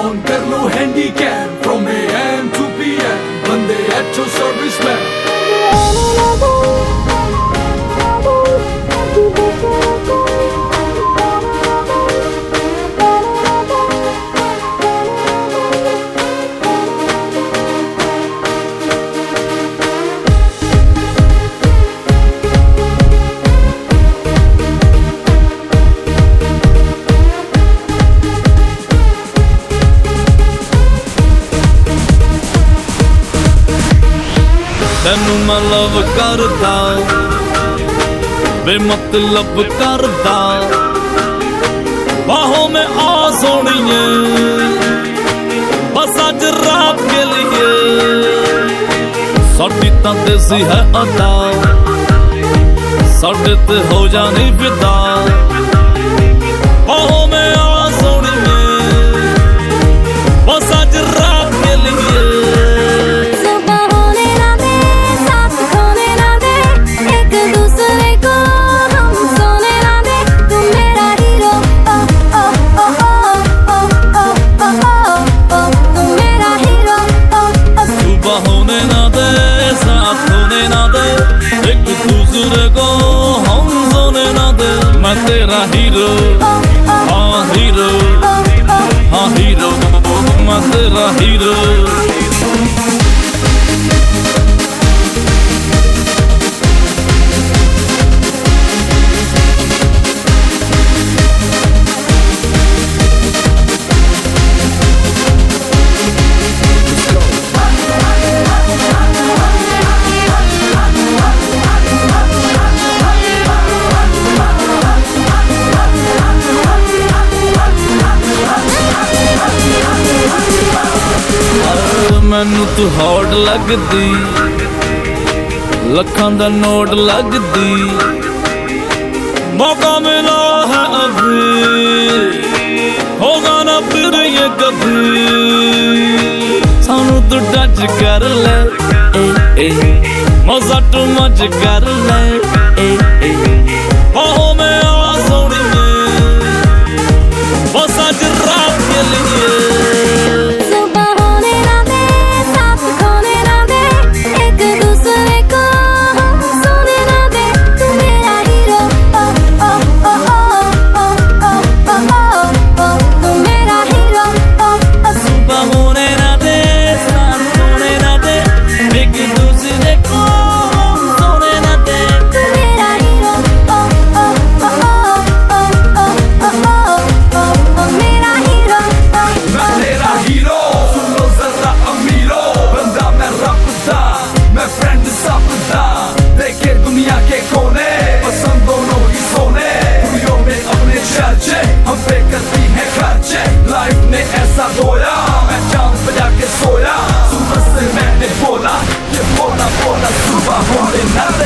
on kar lo handicap from am to pm bande acho ਮੈਨੂੰ ਨਾ ਲਵ ਕਰਦਾ। ਬੇਮਤਲਬ ਕਰਦਾ। ਬਾਹੋਂ ਮੈਂ ਆ ਸੋਣੀਏ ਬਸ ਅੱਜ ਰਾਤ ਕੇ ਲਈ ਸਾਡੀ ਤਾਂ ਦੇਸੀ ਹੈ ਅਦਾ। ਸਾਡੇ ਤੇ ਹੋ ਜਾਣੀ ਵਿਦਾ। मेरा हीरो हाँ हीरो हाँ हीरो मोहम्मद तेरा हीरो ਤੂੰ ਹੌਟ ਲੱਗਦੀ, ਲੱਖਾਂ ਦਾ ਨੋਟ ਲੱਗਦੀ। ਮੌਕਾ ਮਿਲਾ ਹੈ ਅਬ ਹੋਗਾ ਨਾ ਫਿਰ ਇਹ ਕਭੀ ਸਾਨੂੰ ਤੂੰ ਟੱਚ ਕਰ ਲੈ, ਏ ਏ। ਮਜ਼ਾ ਤੂੰ ਮੱਚ ਕਰ ਲੈ, ਏ। another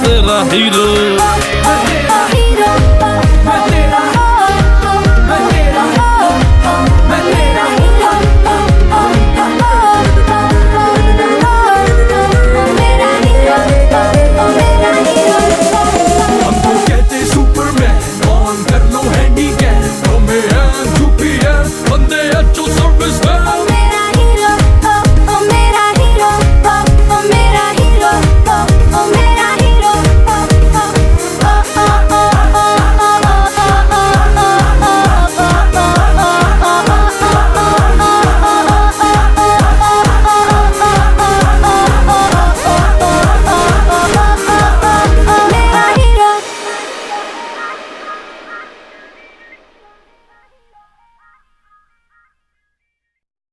সেরা হিরো